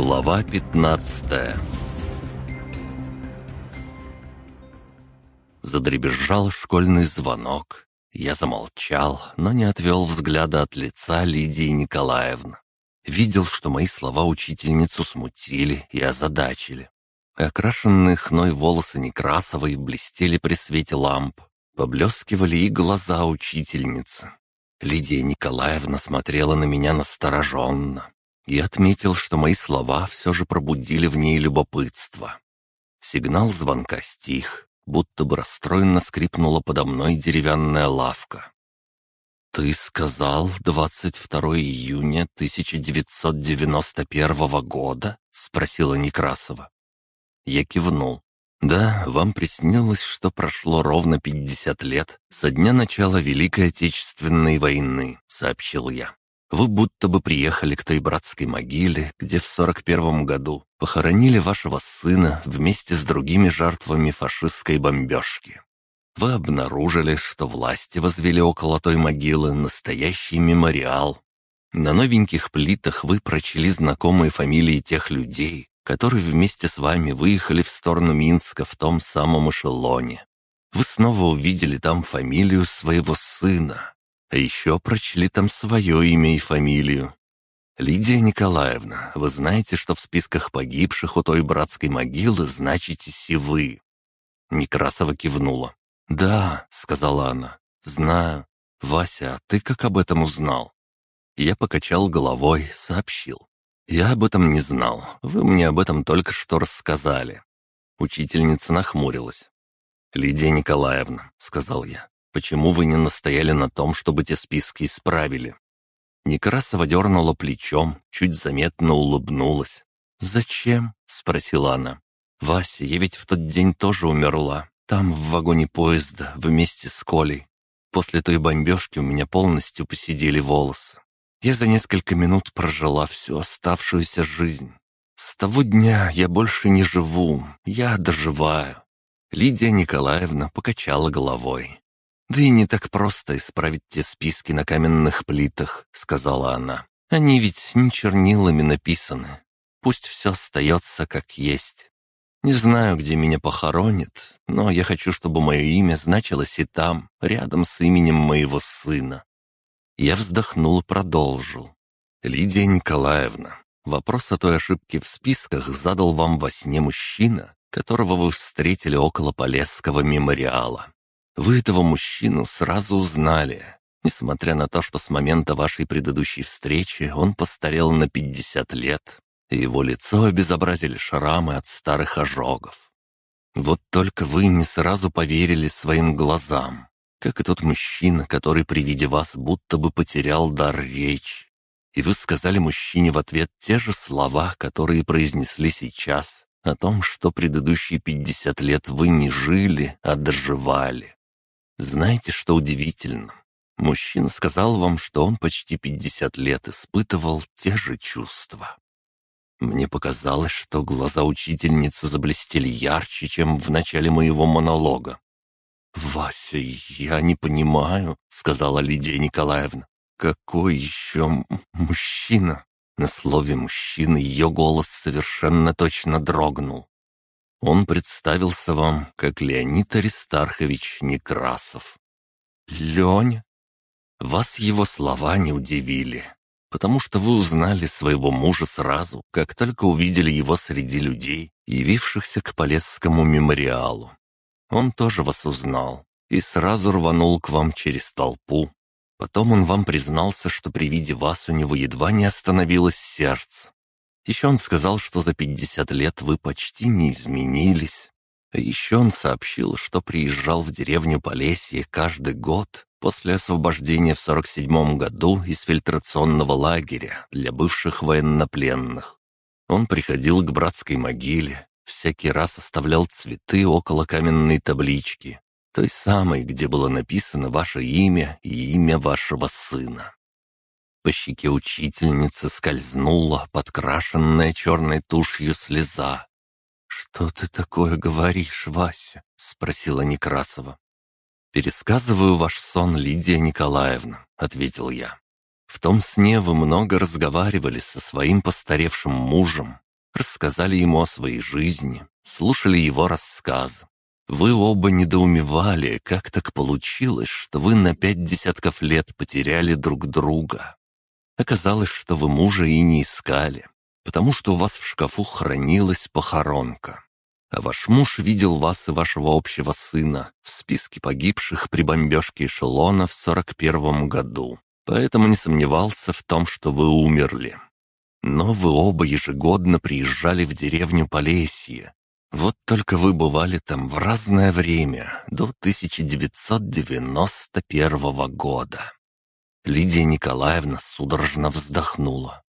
Глава 15 Задребезжал школьный звонок. Я замолчал, но не отвел взгляда от лица Лидии Николаевны. Видел, что мои слова учительницу смутили и озадачили. Окрашенные хной волосы Некрасовой блестели при свете ламп. Поблескивали и глаза учительницы. Лидия Николаевна смотрела на меня настороженно. И отметил, что мои слова все же пробудили в ней любопытство. Сигнал звонка стих, будто бы расстроенно скрипнула подо мной деревянная лавка. «Ты сказал 22 июня 1991 года?» — спросила Некрасова. Я кивнул. «Да, вам приснилось, что прошло ровно 50 лет со дня начала Великой Отечественной войны», — сообщил я. Вы будто бы приехали к той братской могиле, где в сорок первом году похоронили вашего сына вместе с другими жертвами фашистской бомбежки. Вы обнаружили, что власти возвели около той могилы настоящий мемориал. На новеньких плитах вы прочли знакомые фамилии тех людей, которые вместе с вами выехали в сторону Минска в том самом эшелоне. Вы снова увидели там фамилию своего сына, а еще прочли там свое имя и фамилию. Лидия Николаевна, вы знаете, что в списках погибших у той братской могилы значитесь и вы?» Некрасова кивнула. «Да», — сказала она, — «знаю. Вася, а ты как об этом узнал?» Я покачал головой, сообщил. «Я об этом не знал. Вы мне об этом только что рассказали». Учительница нахмурилась. «Лидия Николаевна», — сказал я, Почему вы не настояли на том, чтобы те списки исправили?» Некрасова дернула плечом, чуть заметно улыбнулась. «Зачем?» — спросила она. «Вася, я ведь в тот день тоже умерла. Там, в вагоне поезда, вместе с Колей. После той бомбежки у меня полностью посидели волосы. Я за несколько минут прожила всю оставшуюся жизнь. С того дня я больше не живу, я доживаю». Лидия Николаевна покачала головой. «Да и не так просто исправить те списки на каменных плитах», — сказала она. «Они ведь не чернилами написаны. Пусть все остается как есть. Не знаю, где меня похоронят, но я хочу, чтобы мое имя значилось и там, рядом с именем моего сына». Я вздохнул и продолжил. «Лидия Николаевна, вопрос о той ошибке в списках задал вам во сне мужчина, которого вы встретили около Полесского мемориала. Вы этого мужчину сразу узнали, несмотря на то, что с момента вашей предыдущей встречи он постарел на 50 лет, и его лицо обезобразили шрамы от старых ожогов. Вот только вы не сразу поверили своим глазам, как и тот мужчина, который при виде вас будто бы потерял дар речи. И вы сказали мужчине в ответ те же слова, которые произнесли сейчас, о том, что предыдущие 50 лет вы не жили, а доживали. Знаете, что удивительно? Мужчина сказал вам, что он почти 50 лет испытывал те же чувства. Мне показалось, что глаза учительницы заблестели ярче, чем в начале моего монолога. «Вася, я не понимаю», — сказала Лидия Николаевна. «Какой еще мужчина?» На слове «мужчина» ее голос совершенно точно дрогнул. Он представился вам как Леонид Аристархович Некрасов. Леня? Вас его слова не удивили, потому что вы узнали своего мужа сразу, как только увидели его среди людей, явившихся к Полесскому мемориалу. Он тоже вас узнал и сразу рванул к вам через толпу. Потом он вам признался, что при виде вас у него едва не остановилось сердце. Еще он сказал, что за пятьдесят лет вы почти не изменились. А еще он сообщил, что приезжал в деревню Полесье каждый год после освобождения в 47 году из фильтрационного лагеря для бывших военнопленных. Он приходил к братской могиле, всякий раз оставлял цветы около каменной таблички, той самой, где было написано ваше имя и имя вашего сына. По щеке учительницы скользнула подкрашенная черной тушью слеза. «Что ты такое говоришь, Вася?» — спросила Некрасова. «Пересказываю ваш сон, Лидия Николаевна», — ответил я. «В том сне вы много разговаривали со своим постаревшим мужем, рассказали ему о своей жизни, слушали его рассказы. Вы оба недоумевали, как так получилось, что вы на пять десятков лет потеряли друг друга. Оказалось, что вы мужа и не искали, потому что у вас в шкафу хранилась похоронка. А ваш муж видел вас и вашего общего сына в списке погибших при бомбежке эшелона в 41 году, поэтому не сомневался в том, что вы умерли. Но вы оба ежегодно приезжали в деревню Полесье. Вот только вы бывали там в разное время, до 1991 года. Лидия Николаевна судорожно вздохнула.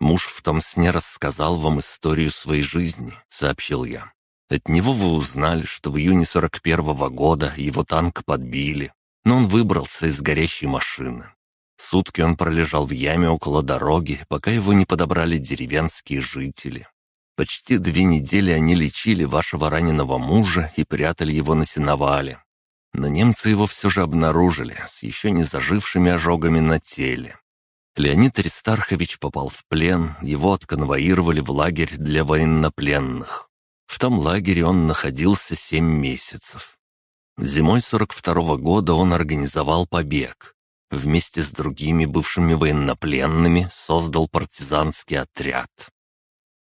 «Муж в том сне рассказал вам историю своей жизни», — сообщил я. «От него вы узнали, что в июне 41-го года его танк подбили, но он выбрался из горящей машины. Сутки он пролежал в яме около дороги, пока его не подобрали деревенские жители. Почти две недели они лечили вашего раненого мужа и прятали его на сеновале. Но немцы его все же обнаружили с еще не зажившими ожогами на теле. Леонид Аристархович попал в плен, его отконвоировали в лагерь для военнопленных. В том лагере он находился семь месяцев. Зимой 42 -го года он организовал побег. Вместе с другими бывшими военнопленными создал партизанский отряд.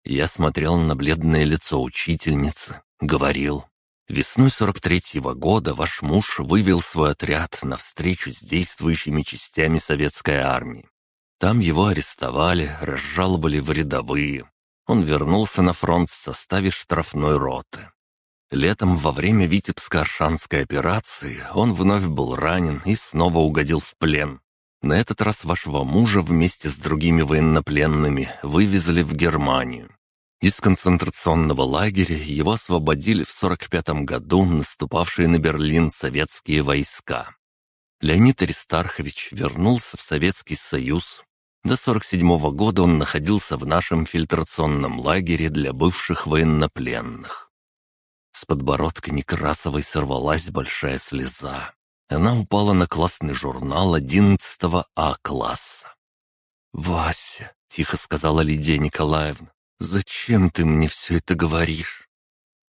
Я смотрел на бледное лицо учительницы, говорил. Весной 43-го года ваш муж вывел свой отряд на встречу с действующими частями советской армии. Там его арестовали, разжаловали в рядовые. Он вернулся на фронт в составе штрафной роты. Летом во время Витебско-Аршанской операции он вновь был ранен и снова угодил в плен. На этот раз вашего мужа вместе с другими военнопленными вывезли в Германию. Из концентрационного лагеря его освободили в 45 году наступавшие на Берлин советские войска. Леонид Аристархович вернулся в Советский Союз, до 47 года он находился в нашем фильтрационном лагере для бывших военнопленных. С подбородка Некрасовой сорвалась большая слеза. Она упала на классный журнал 11 А-класса. «Вася», — тихо сказала Лидия Николаевна, — «зачем ты мне все это говоришь?»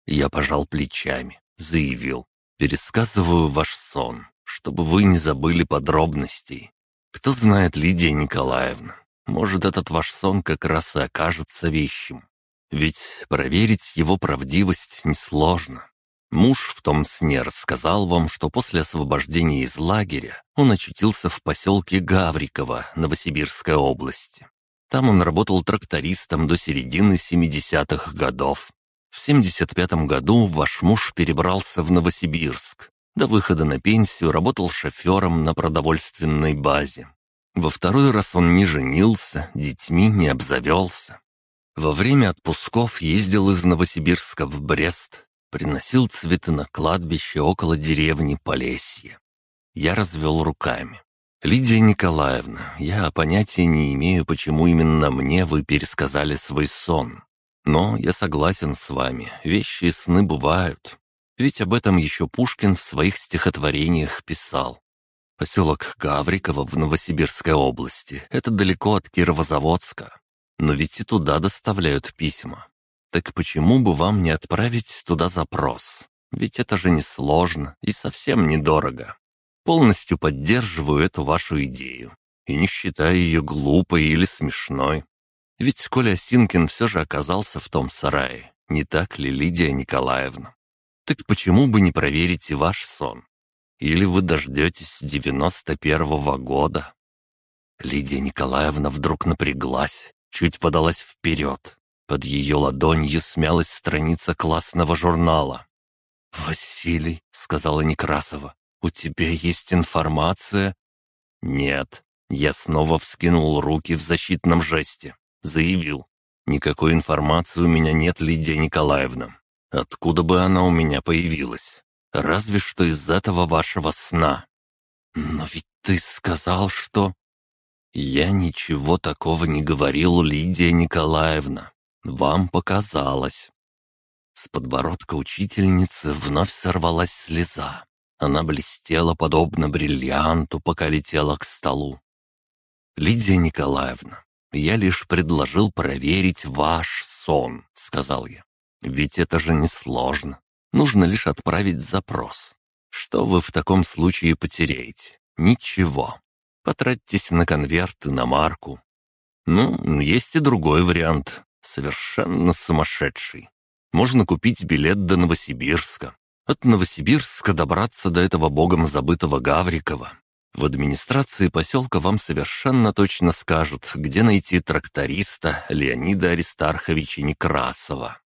Я пожал плечами, заявил, «Пересказываю ваш сон, чтобы вы не забыли подробностей. Кто знает, Лидия Николаевна, может, этот ваш сон как раз и окажется вещим. Ведь проверить его правдивость несложно. Муж в том сне рассказал вам, что после освобождения из лагеря он очутился в поселке Гавриково, Новосибирской области. Там он работал трактористом до середины 70-х годов. В 75 году ваш муж перебрался в Новосибирск, до выхода на пенсию работал шофером на продовольственной базе. Во второй раз он не женился, детьми не обзавелся. Во время отпусков ездил из Новосибирска в Брест, приносил цветы на кладбище около деревни Полесье. Я развел руками. «Лидия Николаевна, я понятия не имею, почему именно мне вы пересказали свой сон. Но я согласен с вами, вещи и сны бывают. Ведь об этом еще Пушкин в своих стихотворениях писал. Поселок Гавриково в Новосибирской области — это далеко от Кировозаводска. Но ведь и туда доставляют письма. Так почему бы вам не отправить туда запрос? Ведь это же несложно и совсем недорого. Полностью поддерживаю эту вашу идею. И не считаю ее глупой или смешной. Ведь Коля Синкин все же оказался в том сарае. Не так ли, Лидия Николаевна? Так почему бы не проверить и ваш сон? Или вы дождетесь девяносто первого года?» Лидия Николаевна вдруг напряглась, чуть подалась вперед. Под ее ладонью смялась страница классного журнала. «Василий», — сказала Некрасова, — «у тебя есть информация?» «Нет». Я снова вскинул руки в защитном жесте. Заявил. «Никакой информации у меня нет, Лидия Николаевна. Откуда бы она у меня появилась? Разве что из этого вашего сна. Но ведь ты сказал, что... Я ничего такого не говорил, Лидия Николаевна. Вам показалось. С подбородка учительницы вновь сорвалась слеза. Она блестела, подобно бриллианту, пока летела к столу. «Лидия Николаевна, я лишь предложил проверить ваш сон», — сказал я. «Ведь это же несложно. Нужно лишь отправить запрос. Что вы в таком случае потеряете? Ничего. Потратьтесь на конверт и на марку. Ну, есть и другой вариант, совершенно сумасшедший. Можно купить билет до Новосибирска. От Новосибирска добраться до этого богом забытого Гаврикова. В администрации поселка вам совершенно точно скажут, где найти тракториста Леонида Аристарховича Некрасова.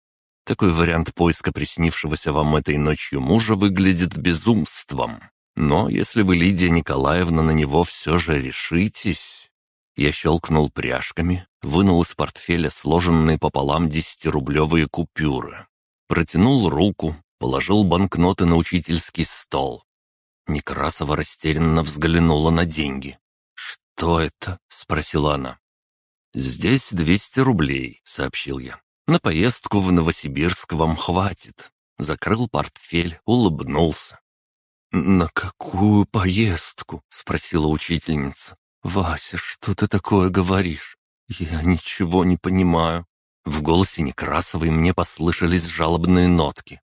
Такой вариант поиска приснившегося вам этой ночью мужа выглядит безумством. Но если вы, Лидия Николаевна, на него все же решитесь... Я щелкнул пряжками, вынул из портфеля сложенные пополам десятирублевые купюры. Протянул руку, положил банкноты на учительский стол. Некрасова растерянно взглянула на деньги. «Что это?» — спросила она. «Здесь двести рублей», — сообщил я. «На поездку в Новосибирск вам хватит». Закрыл портфель, улыбнулся. «На какую поездку?» — спросила учительница. «Вася, что ты такое говоришь? Я ничего не понимаю». В голосе Некрасовой мне послышались жалобные нотки.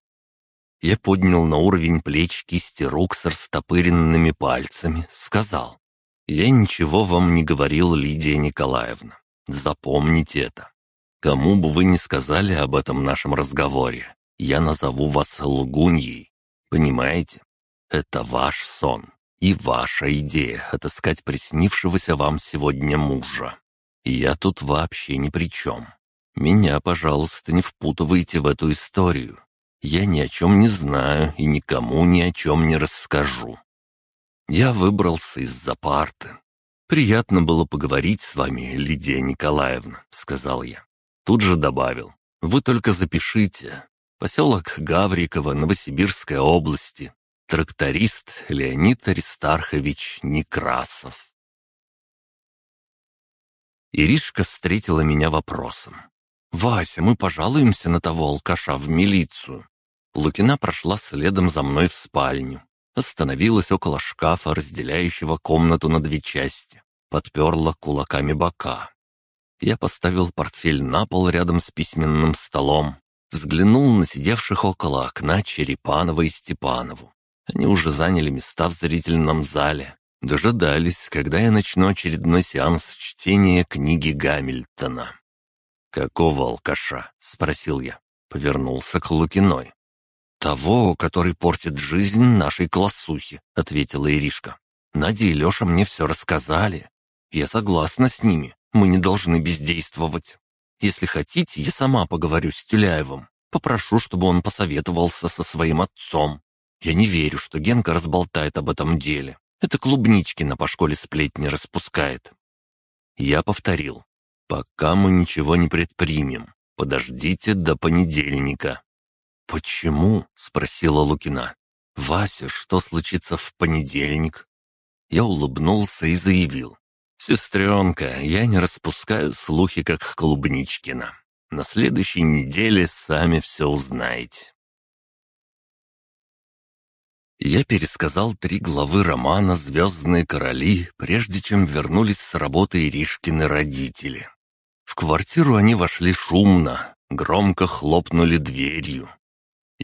Я поднял на уровень плеч кисти рук с растопыренными пальцами, сказал. «Я ничего вам не говорил, Лидия Николаевна. Запомните это. Кому бы вы ни сказали об этом нашем разговоре, я назову вас лгуньей. Понимаете? Это ваш сон и ваша идея отыскать приснившегося вам сегодня мужа. я тут вообще ни при чем. Меня, пожалуйста, не впутывайте в эту историю. Я ни о чем не знаю и никому ни о чем не расскажу. Я выбрался из-за парты. «Приятно было поговорить с вами, Лидия Николаевна», — сказал я. Тут же добавил. «Вы только запишите. Поселок Гавриково, Новосибирской области. Тракторист Леонид Аристархович Некрасов. Иришка встретила меня вопросом. «Вася, мы пожалуемся на того алкаша в милицию». Лукина прошла следом за мной в спальню. Остановилась около шкафа, разделяющего комнату на две части. Подперла кулаками бока. Я поставил портфель на пол рядом с письменным столом. Взглянул на сидевших около окна Черепанова и Степанову. Они уже заняли места в зрительном зале. Дожидались, когда я начну очередной сеанс чтения книги Гамильтона. «Какого алкаша?» — спросил я. Повернулся к Лукиной. «Того, который портит жизнь нашей классухи», — ответила Иришка. «Надя и Леша мне все рассказали. Я согласна с ними. Мы не должны бездействовать. Если хотите, я сама поговорю с Тюляевым. Попрошу, чтобы он посоветовался со своим отцом. Я не верю, что Генка разболтает об этом деле. Это Клубничкина по школе сплетни распускает. Я повторил. Пока мы ничего не предпримем. Подождите до понедельника. «Почему?» — спросила Лукина. «Вася, что случится в понедельник?» Я улыбнулся и заявил. «Сестренка, я не распускаю слухи, как Клубничкина. На следующей неделе сами все узнаете». Я пересказал три главы романа «Звездные короли», прежде чем вернулись с работы Иришкины родители. В квартиру они вошли шумно, громко хлопнули дверью.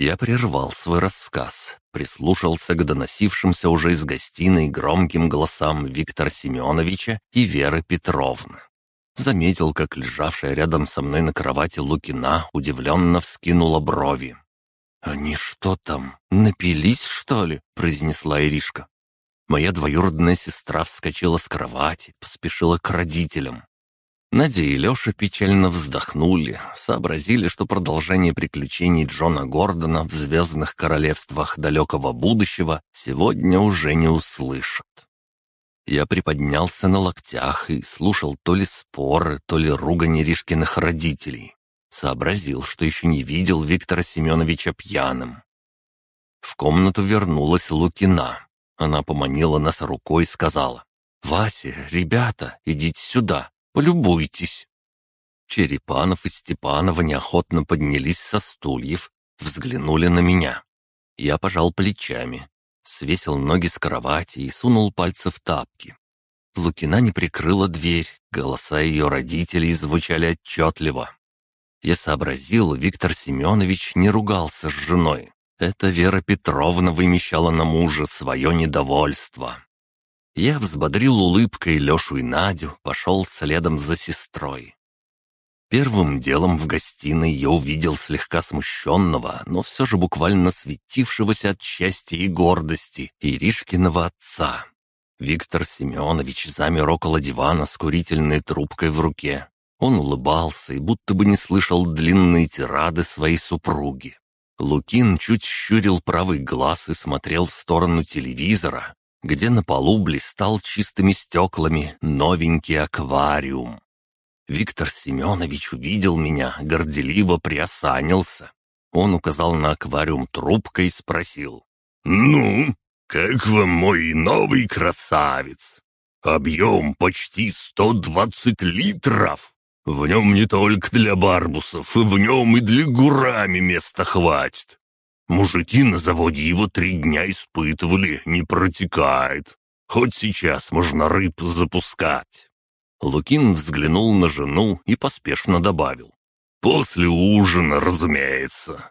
Я прервал свой рассказ, прислушался к доносившимся уже из гостиной громким голосам Виктора Семеновича и Веры Петровны. Заметил, как лежавшая рядом со мной на кровати Лукина удивленно вскинула брови. «Они что там, напились, что ли?» — произнесла Иришка. Моя двоюродная сестра вскочила с кровати, поспешила к родителям. Надя и Леша печально вздохнули, сообразили, что продолжение приключений Джона Гордона в «Звездных королевствах далекого будущего» сегодня уже не услышат. Я приподнялся на локтях и слушал то ли споры, то ли ругань Иришкиных родителей. Сообразил, что еще не видел Виктора Семеновича пьяным. В комнату вернулась Лукина. Она поманила нас рукой и сказала, «Вася, ребята, идите сюда, полюбуйтесь». Черепанов и Степанова неохотно поднялись со стульев, взглянули на меня. Я пожал плечами, свесил ноги с кровати и сунул пальцы в тапки. Лукина не прикрыла дверь, голоса ее родителей звучали отчетливо. Я сообразил, Виктор Семенович не ругался с женой. Это Вера Петровна вымещала на мужа свое недовольство. Я взбодрил улыбкой Лешу и Надю, пошел следом за сестрой. Первым делом в гостиной я увидел слегка смущенного, но все же буквально светившегося от счастья и гордости Иришкиного отца. Виктор Семенович замер около дивана с курительной трубкой в руке. Он улыбался и будто бы не слышал длинные тирады своей супруги. Лукин чуть щурил правый глаз и смотрел в сторону телевизора, где на полу блистал чистыми стеклами новенький аквариум. Виктор Семенович увидел меня, горделиво приосанился. Он указал на аквариум трубкой и спросил. «Ну, как вам мой новый красавец? Объем почти 120 литров. В нем не только для барбусов, в нем и для гурами места хватит. Мужики на заводе его три дня испытывали, не протекает. Хоть сейчас можно рыб запускать. Лукин взглянул на жену и поспешно добавил. «После ужина, разумеется».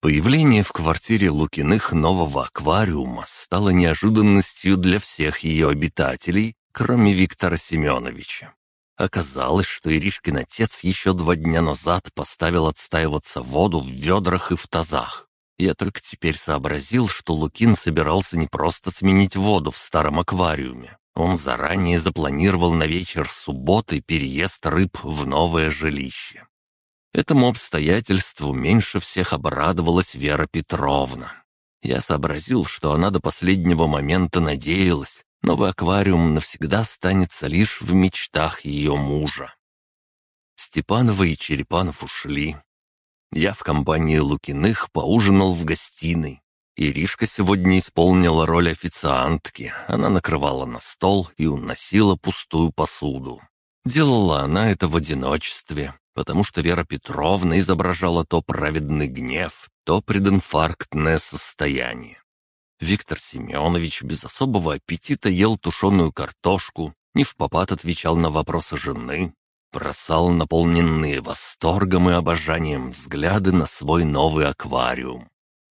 Появление в квартире Лукиных нового аквариума стало неожиданностью для всех ее обитателей, кроме Виктора Семеновича. Оказалось, что Иришкин отец еще два дня назад поставил отстаиваться воду в ведрах и в тазах. Я только теперь сообразил, что Лукин собирался не просто сменить воду в старом аквариуме, он заранее запланировал на вечер субботы переезд рыб в новое жилище. Этому обстоятельству меньше всех обрадовалась Вера Петровна. Я сообразил, что она до последнего момента надеялась, новый аквариум навсегда останется лишь в мечтах ее мужа. Степанова и Черепанов ушли. Я в компании Лукиных поужинал в гостиной, Иришка сегодня исполнила роль официантки. Она накрывала на стол и уносила пустую посуду. Делала она это в одиночестве, потому что Вера Петровна изображала то праведный гнев, то прединфарктное состояние. Виктор Семенович без особого аппетита ел тушеную картошку, не в попад отвечал на вопросы жены, бросал наполненные восторгом и обожанием взгляды на свой новый аквариум.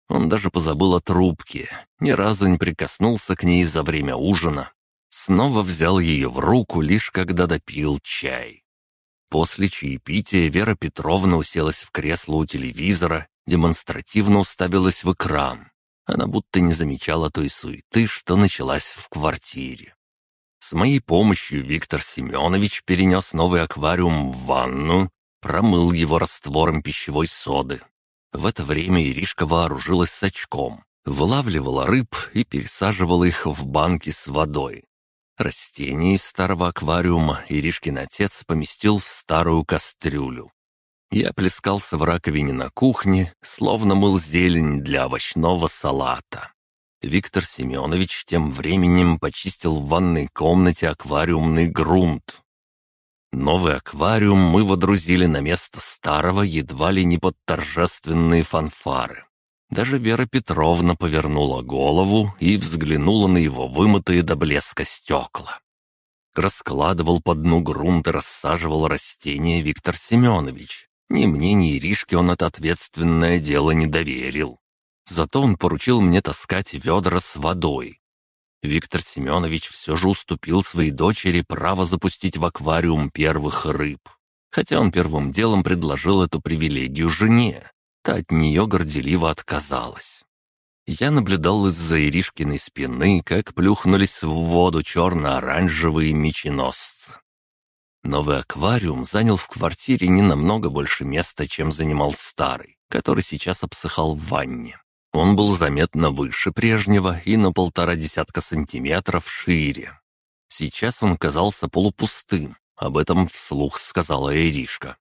Он даже позабыл о трубке, ни разу не прикоснулся к ней за время ужина. Снова взял ее в руку, лишь когда допил чай. После чаепития Вера Петровна уселась в кресло у телевизора, демонстративно уставилась в экран. Она будто не замечала той суеты, что началась в квартире. С моей помощью Виктор Семенович перенес новый аквариум в ванну, промыл его раствором пищевой соды, в это время Иришка вооружилась с очком, вылавливала рыб и пересаживала их в банки с водой. Растения из старого аквариума Иришкин отец поместил в старую кастрюлю. Я плескался в раковине на кухне, словно мыл зелень для овощного салата. Виктор Семенович тем временем почистил в ванной комнате аквариумный грунт. Новый аквариум мы водрузили на место старого едва ли не под торжественные фанфары. Даже Вера Петровна повернула голову и взглянула на его вымытые до блеска стекла. Раскладывал по дну грунт и рассаживал растения Виктор Семенович. Ни мне, ни Иришке он это ответственное дело не доверил. Зато он поручил мне таскать ведра с водой, Виктор Семенович все же уступил своей дочери право запустить в аквариум первых рыб. Хотя он первым делом предложил эту привилегию жене. Та от нее горделиво отказалась. Я наблюдал из-за Иришкиной спины, как плюхнулись в воду черно-оранжевые меченосцы. Новый аквариум занял в квартире не намного больше места, чем занимал старый, который сейчас обсыхал в ванне. Он был заметно выше прежнего и на полтора десятка сантиметров шире. Сейчас он казался полупустым, об этом вслух сказала Иришка.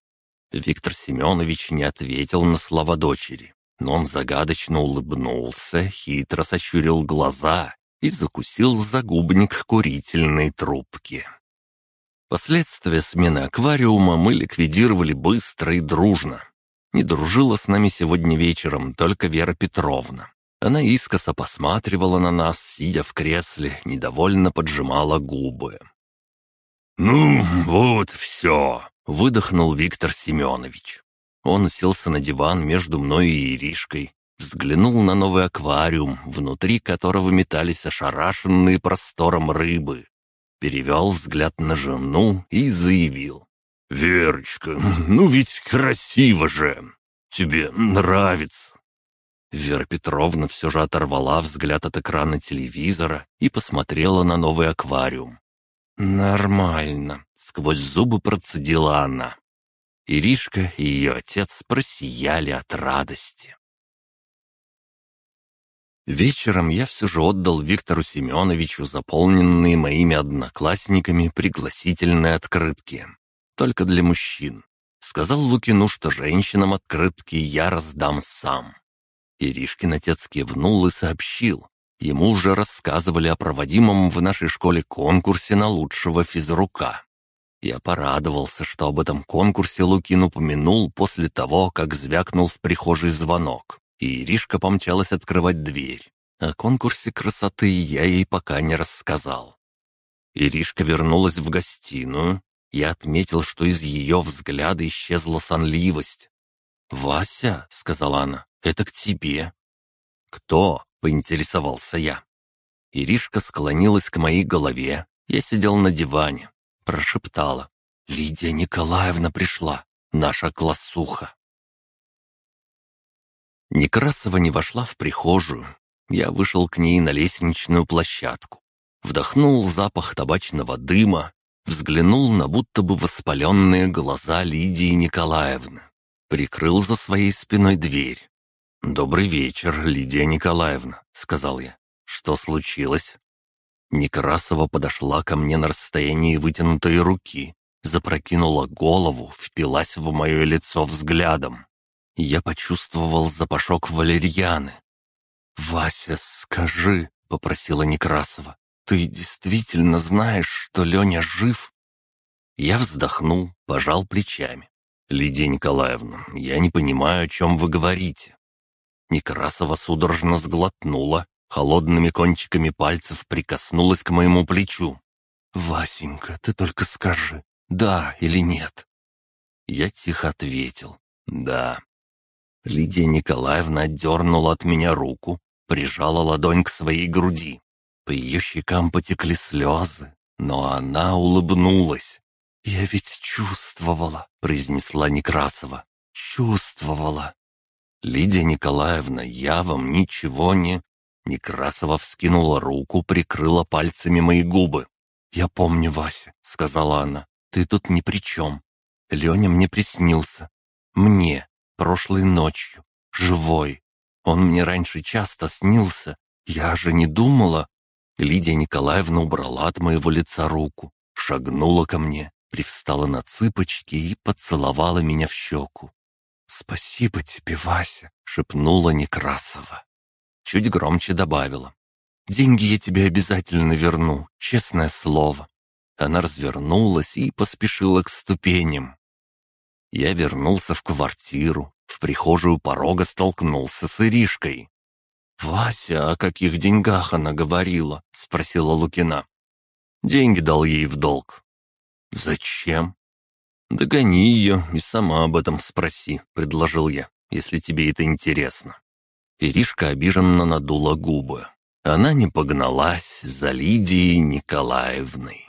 Виктор Семенович не ответил на слова дочери, но он загадочно улыбнулся, хитро сощурил глаза и закусил загубник курительной трубки. Последствия смены аквариума мы ликвидировали быстро и дружно. Не дружила с нами сегодня вечером только Вера Петровна. Она искоса посматривала на нас, сидя в кресле, недовольно поджимала губы. «Ну, вот все. выдохнул Виктор Семенович. Он уселся на диван между мной и Иришкой, взглянул на новый аквариум, внутри которого метались ошарашенные простором рыбы. Перевел взгляд на жену и заявил. «Верочка, ну ведь красиво же! Тебе нравится!» Вера Петровна все же оторвала взгляд от экрана телевизора и посмотрела на новый аквариум. «Нормально», — сквозь зубы процедила она. Иришка и ее отец просияли от радости. Вечером я все же отдал Виктору Семеновичу заполненные моими одноклассниками пригласительные открытки. Только для мужчин. Сказал Лукину, что женщинам открытки я раздам сам. Иришкин отец кивнул и сообщил. Ему уже рассказывали о проводимом в нашей школе конкурсе на лучшего физрука. Я порадовался, что об этом конкурсе Лукин упомянул после того, как звякнул в прихожей звонок, и Иришка помчалась открывать дверь. О конкурсе красоты я ей пока не рассказал. Иришка вернулась в гостиную. Я отметил, что из ее взгляда исчезла сонливость. «Вася», — сказала она, — «это к тебе». «Кто?» — поинтересовался я. Иришка склонилась к моей голове. Я сидел на диване прошептала. «Лидия Николаевна пришла, наша классуха». Некрасова не вошла в прихожую. Я вышел к ней на лестничную площадку. Вдохнул запах табачного дыма, взглянул на будто бы воспаленные глаза Лидии Николаевны. Прикрыл за своей спиной дверь. «Добрый вечер, Лидия Николаевна», — сказал я. «Что случилось?» Некрасова подошла ко мне на расстоянии вытянутой руки, запрокинула голову, впилась в мое лицо взглядом. Я почувствовал запашок валерьяны. «Вася, скажи», — попросила Некрасова, — «ты действительно знаешь, что Леня жив?» Я вздохнул, пожал плечами. «Лидия Николаевна, я не понимаю, о чем вы говорите». Некрасова судорожно сглотнула, холодными кончиками пальцев прикоснулась к моему плечу. «Васенька, ты только скажи, да или нет?» Я тихо ответил «да». Лидия Николаевна отдернула от меня руку, прижала ладонь к своей груди. По ее щекам потекли слезы, но она улыбнулась. «Я ведь чувствовала», — произнесла Некрасова. «Чувствовала». «Лидия Николаевна, я вам ничего не...» Некрасова вскинула руку, прикрыла пальцами мои губы. «Я помню, Вася», — сказала она, — «ты тут ни при чем. Леня мне приснился. Мне, прошлой ночью, живой. Он мне раньше часто снился. Я же не думала». Лидия Николаевна убрала от моего лица руку, шагнула ко мне, привстала на цыпочки и поцеловала меня в щеку. «Спасибо тебе, Вася», — шепнула Некрасова. Чуть громче добавила. «Деньги я тебе обязательно верну, честное слово». Она развернулась и поспешила к ступеням. Я вернулся в квартиру, в прихожую порога столкнулся с Иришкой. «Вася, о каких деньгах она говорила?» — спросила Лукина. «Деньги дал ей в долг». «Зачем?» «Догони ее и сама об этом спроси», — предложил я, «если тебе это интересно». Иришка обиженно надула губы. Она не погналась за Лидией Николаевной.